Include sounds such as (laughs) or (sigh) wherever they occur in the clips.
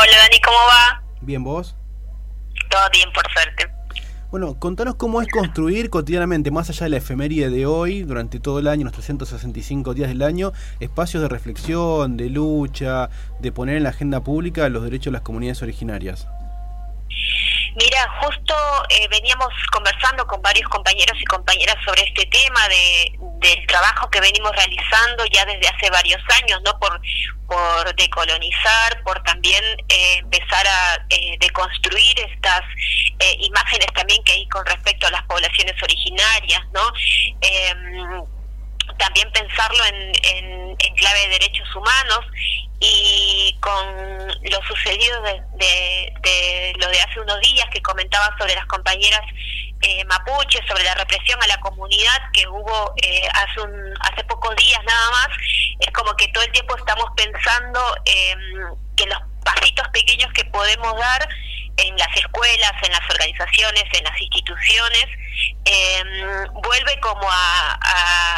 Hola Dani, ¿cómo va? Bien, ¿vos? Todo bien, por suerte. Bueno, contanos cómo es construir cotidianamente, más allá de la efeméride de hoy, durante todo el año, los 365 días del año, espacios de reflexión, de lucha, de poner en la agenda pública los derechos de las comunidades originarias. Mira, justo eh, veníamos conversando con varios compañeros y compañeras sobre este tema de, del trabajo que venimos realizando ya desde hace varios años, ¿no? Por, por decolonizar, por también eh, empezar a eh, deconstruir estas imágenes también que hay con respecto a las poblaciones originarias, ¿no? Em, también pensarlo en, en, en, clave de derechos humanos y con lo sucedido de, de, lo de hace unos días que comentaba sobre las compañeras eh, mapuches, sobre la represión a la comunidad que hubo eh, hace, un, hace pocos días nada más, es como que todo el tiempo estamos pensando eh, que los pasitos pequeños que podemos dar en las escuelas, en las organizaciones, en las instituciones, eh, vuelve como a, a,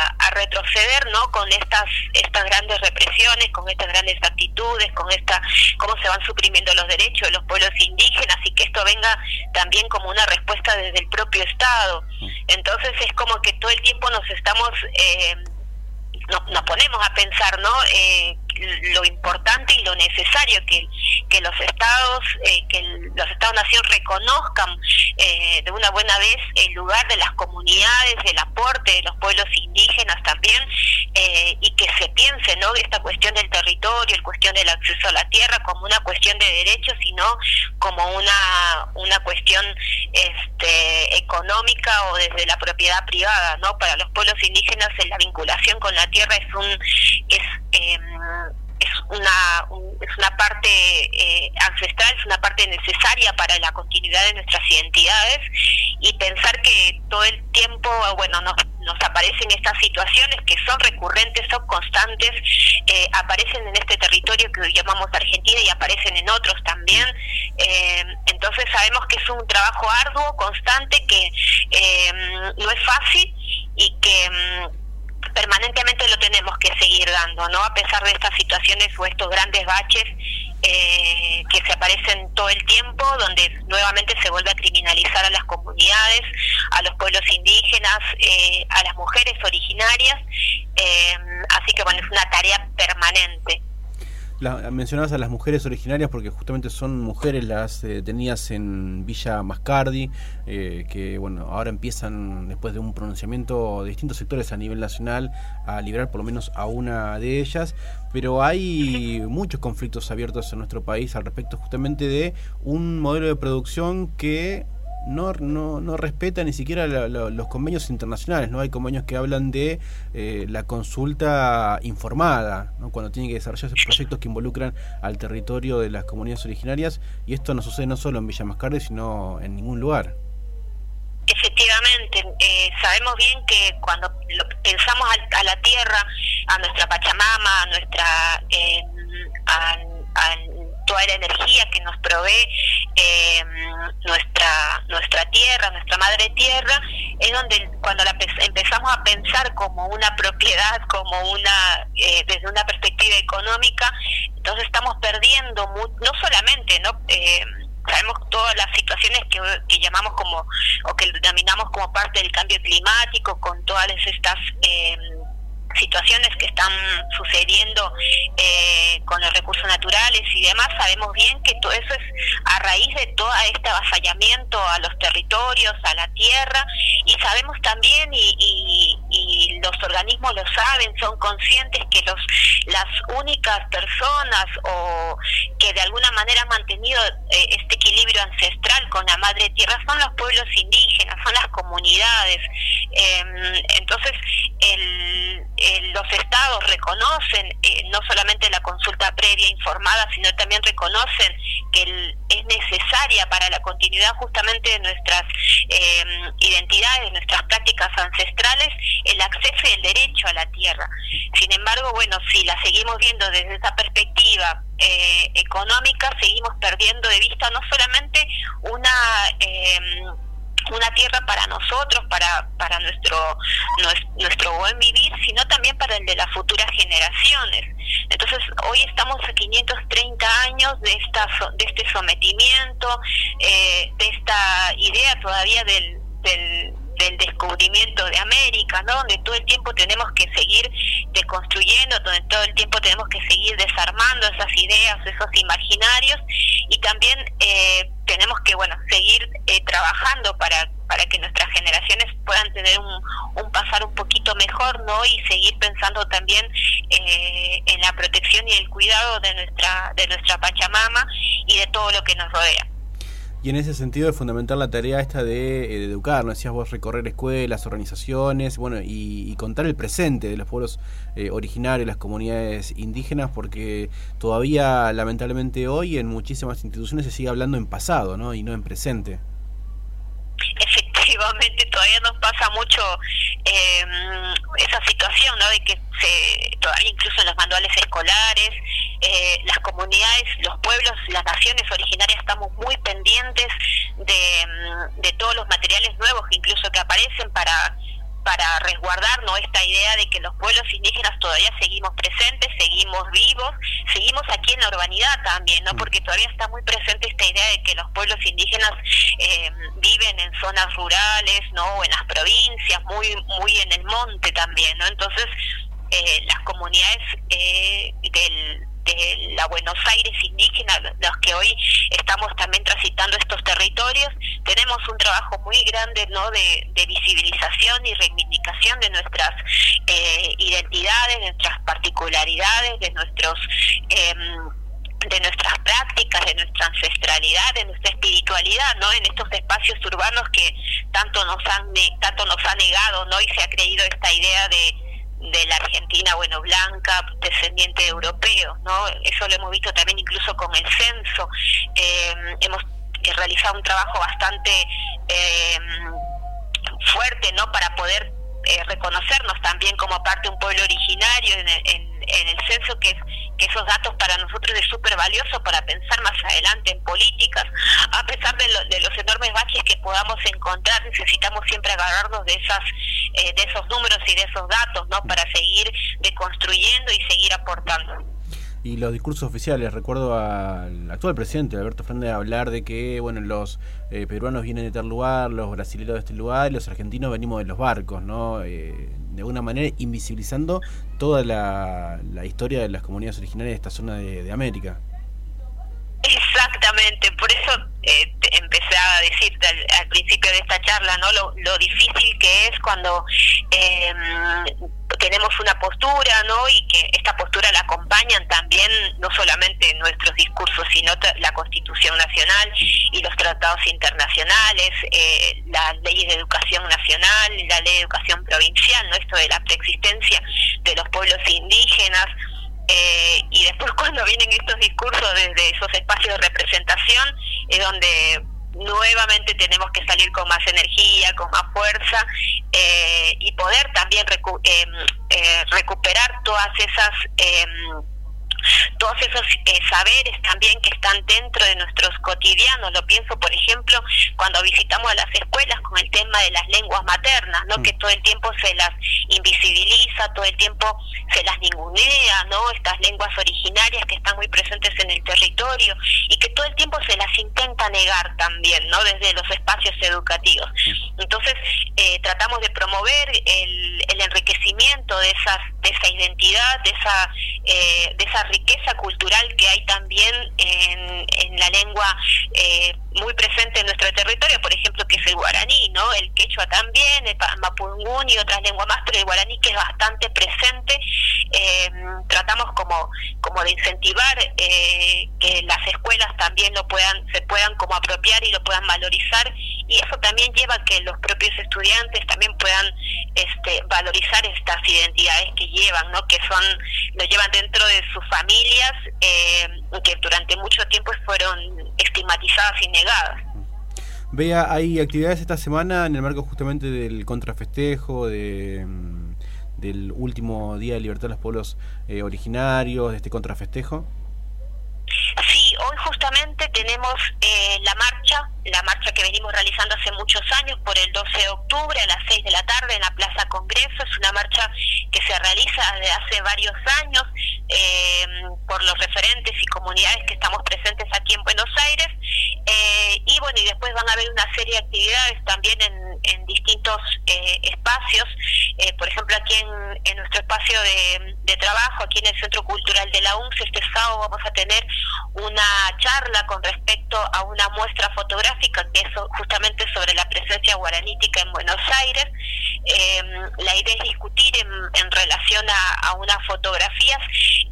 ¿no? Con estas estas grandes represiones, con estas grandes actitudes, con esta cómo se van suprimiendo los derechos de los pueblos indígenas y que esto venga también como una respuesta desde el propio Estado. Entonces es como que todo el tiempo nos estamos eh, nos, ponemos a pensar, ¿no? Eh, lo importante y lo necesario que, que los estados, eh, que los estados-nación reconozcan eh, de una buena vez el lugar de las comunidades, el aporte de los pueblos indígenas también, eh, y que se piense, ¿no? Esta cuestión del territorio, la cuestión del acceso a la tierra como una cuestión de derechos, sino como una, una cuestión este, económica o desde la propiedad privada, ¿no? Para los pueblos indígenas la vinculación con la tierra es un es eh, una, es una parte eh, ancestral, es una parte necesaria para la continuidad de nuestras identidades y pensar que todo el tiempo, bueno, nos, nos aparecen estas situaciones que son recurrentes, son constantes, eh, aparecen en este territorio que hoy llamamos Argentina y aparecen en otros también. Eh, entonces sabemos que es un trabajo arduo, constante, que no es fácil y que mm, permanentemente lo tenemos que seguir dando, ¿no? A pesar de estas situaciones o estos grandes baches eh, que se aparecen todo el tiempo, donde nuevamente se vuelve a criminalizar a las comunidades, a los pueblos indígenas, eh, a las mujeres originarias. Eh, así que bueno, es una tarea permanente mencionabas a las mujeres originarias porque justamente son mujeres las eh, detenidas en Villa Mascardi, eh, que bueno, ahora empiezan después de un pronunciamiento de distintos sectores a nivel nacional a liberar por lo menos a una de ellas, pero hay muchos conflictos abiertos en nuestro país al respecto justamente de un modelo de producción que no, no, no respeta ni siquiera los convenios internacionales. no Hay convenios que hablan de eh, la consulta informada, ¿no? cuando tienen que desarrollarse proyectos que involucran al territorio de las comunidades originarias, y esto no sucede no solo en Villa Mascarde, sino en ningún lugar. Efectivamente, eh, sabemos bien que cuando pensamos a, la tierra, a nuestra Pachamama, a nuestra... Eh, toda la energía que nos provee eh, nuestra nuestra tierra, nuestra madre tierra, es donde cuando la empezamos a pensar como una propiedad, como una eh, desde una perspectiva económica, entonces estamos perdiendo no solamente, no eh, sabemos todas las situaciones que, que, llamamos como o que denominamos como parte del cambio climático con todas estas eh, situaciones que están sucediendo eh, con los recursos naturales y demás, sabemos bien que todo eso es a raíz de todo este avasallamiento a los territorios, a la tierra, y sabemos también, y, y, los organismos lo saben, son conscientes que los las únicas personas o que de alguna manera han mantenido eh, este equilibrio ancestral con la madre tierra son los pueblos indígenas, son las comunidades. Em, entonces, el, los estados reconocen eh, no solamente la consulta previa informada, sino también reconocen que es necesaria para la continuidad justamente de nuestras em, identidades, nuestras prácticas ancestrales, el acceso y el derecho a la tierra. Sin embargo, bueno, si la seguimos viendo desde esa perspectiva eh, económica, seguimos perdiendo de vista no solamente una... Una tierra para nosotros, para, para nuestro, nuestro buen vivir, sino también para el de las futuras generaciones. Entonces, hoy estamos a 530 años de esta, de este sometimiento, eh, de esta idea todavía del, del, del descubrimiento de América, ¿no? Donde todo el tiempo tenemos que seguir deconstruyendo, donde todo el tiempo tenemos que seguir desarmando esas ideas, esos imaginarios y también eh, tenemos que, bueno, seguir eh, trabajando para para que nuestras generaciones puedan tener un, un pasar un poquito mejor, ¿no? Y seguir pensando también eh, en la protección y el cuidado de nuestra de nuestra Pachamama y de todo lo que nos rodea. Y en ese sentido es fundamental la tarea esta de, eh, educar, ¿no? Decías vos, recorrer escuelas, organizaciones, bueno, y, contar el presente de los pueblos eh, originarios, las comunidades indígenas, porque todavía, lamentablemente hoy, en muchísimas instituciones se sigue hablando en pasado, ¿no? Y no en presente efectivamente todavía nos pasa mucho eh, esa situación, ¿no? De que se, todavía incluso en los manuales escolares, eh, las comunidades, los pueblos, las naciones originarias estamos muy pendientes de, mm, de todos los materiales nuevos incluso que aparecen para para resguardarnos esta idea de que los pueblos indígenas todavía seguimos presentes, seguimos vivos, seguimos aquí en la urbanidad también, ¿no? Mm. Porque todavía está muy presente esta idea de que los pueblos indígenas eh, viven en zonas rurales, ¿no? O en las provincias, muy muy en el monte también, ¿no? Entonces, eh, las comunidades eh, del de la Buenos Aires indígena, los que hoy estamos también transitando estos territorios, tenemos un trabajo muy grande ¿no? de, visibilización y reivindicación de nuestras eh, identidades, de nuestras particularidades, de nuestros... Em, de nuestras prácticas, de nuestra ancestralidad, de nuestra espiritualidad, ¿no? En estos espacios urbanos que tanto nos han tanto nos ha negado, ¿no? Y se ha creído esta idea de de la bueno, blanca, descendiente de europeos, ¿no? Eso lo hemos visto también incluso con el censo. Eh, hemos realizado un trabajo bastante eh, fuerte, ¿no? Para poder eh, reconocernos también como parte de un pueblo originario en en, en el censo, que, que esos datos para nosotros es súper valioso para pensar más adelante en políticas. A pesar de, de los enormes baches que podamos encontrar, necesitamos siempre agarrarnos de, esas, eh, de esos números y de esos datos ¿no? para seguir deconstruyendo y seguir aportando y los discursos oficiales. Recuerdo al actual presidente Alberto Fernández hablar de que bueno los eh, peruanos vienen de tal lugar, los brasileños de este lugar y los argentinos venimos de los barcos, ¿no? Eh, de alguna manera invisibilizando toda la, historia de las comunidades originarias de esta zona de, América. Exactamente, por eso eh, empecé a decirte al, principio de esta charla, ¿no? Lo, lo difícil que es cuando eh, tenemos una postura, ¿no? Y que esta postura la acompañan también no solamente nuestros discursos, sino la Constitución Nacional y los tratados internacionales, eh, las leyes de educación nacional, la ley de educación provincial, ¿no? Esto de la preexistencia de los pueblos indígenas. Eh, y después (laughs) cuando vienen estos discursos desde esos espacios de representación, es donde nuevamente tenemos que salir con más energía, con más fuerza eh, y poder también eh, eh, recuperar todas esas em, todos esos eh, saberes también que están dentro de nuestros cotidianos. Lo pienso, por ejemplo, cuando visitamos a las escuelas con el tema de las lenguas maternas, ¿no? Mm. Que todo el tiempo se las invisibiliza, todo el tiempo se las ningunea, ¿no? Estas lenguas originarias que están muy presentes en el territorio y que todo el tiempo se las intenta negar también, ¿no? Desde los espacios educativos. Mm. Entonces, eh, tratamos de promover el, enriquecimiento de esas de esa identidad, de esa eh, de esa riqueza cultural que hay también en, en la lengua eh, muy presente en nuestro territorio, por ejemplo, que es el guaraní, ¿no? El quechua también, el mapungún y otras lenguas más, pero el guaraní que es bastante presente, eh, tratamos como, como de incentivar eh, que las escuelas también lo puedan, se puedan como apropiar y lo puedan valorizar, y eso también lleva a que los propios estudiantes también puedan este, valorizar estas identidades que llevan, ¿no? Que son, lo llevan dentro de sus familias, eh, que durante mucho tiempo fueron estigmatizadas y negadas. Vea, hay actividades esta semana en el marco justamente del contrafestejo, de, mm, del último Día de Libertad de los Pueblos eh, Originarios, de este contrafestejo justamente tenemos eh, la marcha, la marcha que venimos realizando hace muchos años por el 12 de octubre a las 6 de la tarde en la Plaza Congreso. Es una marcha que se realiza desde hace varios años eh, por los referentes y comunidades que estamos presentes aquí en Buenos Aires. Eh, y bueno, y después van a haber una serie de actividades también en, en distintos eh, espacios eh, por ejemplo, aquí en, en nuestro espacio de, de, trabajo, aquí en el Centro Cultural de la UNCE, este sábado vamos a tener una charla con respecto a una muestra fotográfica que es justamente sobre la presencia guaranítica en Buenos Aires. Eh, la idea es discutir en, en relación a, a, unas fotografías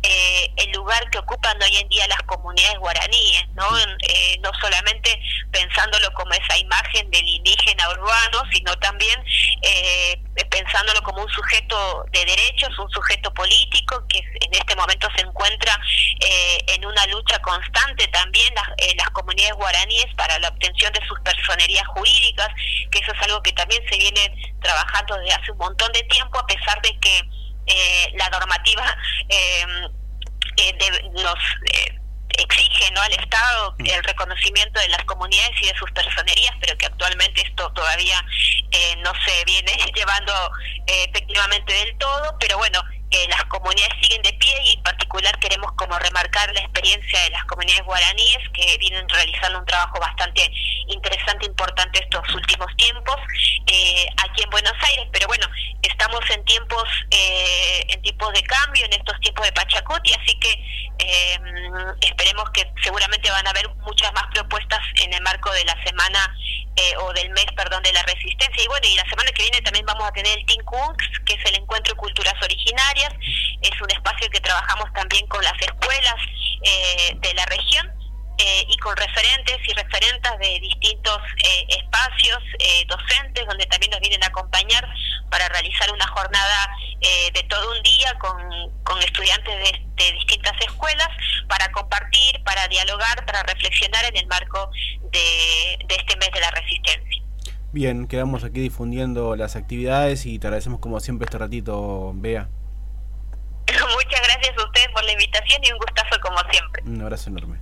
eh, el lugar que ocupan hoy en día las comunidades guaraníes, ¿no? Eh, no solamente pensándolo como esa imagen del indígena urbano, sino también eh, pensándolo como un sujeto de derechos, un sujeto político que en este momento se encuentra eh, en una lucha constante también las, eh, las comunidades guaraníes para la obtención de sus personerías jurídicas, que eso es algo que también se viene trabajando desde hace un montón de tiempo, a pesar de que eh, la normativa eh, eh, nos exige ¿no? al Estado mm. el reconocimiento de las comunidades y de sus personerías, pero que actualmente esto todavía eh, no se viene (laughs) llevando eh, efectivamente del todo, pero bueno, eh, las comunidades siguen de pie y en particular queremos como remarcar la experiencia de las comunidades guaraníes que vienen realizando un trabajo bastante interesante, importante estos últimos tiempos eh, aquí en Buenos Aires, pero bueno, estamos en tiempos eh, en tiempos de cambio, en estos tiempos de Pachacuti, así que eh, esperemos que seguramente van a haber muchas más propuestas en el marco de la semana eh, o del mes, perdón, de la resistencia. Y bueno, y la semana que viene también vamos a tener el Tinkunks, que es el Encuentro de Culturas Originarias. Es un espacio que trabajamos también con las escuelas eh, de la región. Eh, y con referentes y referentas de distintos eh, espacios docentes donde también nos vienen a acompañar para realizar una jornada de día con, con estudiantes de, de, distintas escuelas para compartir, para dialogar, para reflexionar en el marco de, de este mes de la resistencia. Bien, quedamos aquí difundiendo las actividades y te agradecemos como siempre este ratito, Bea. (laughs) Muchas gracias a ustedes por la invitación y un gustazo como siempre. Un abrazo enorme.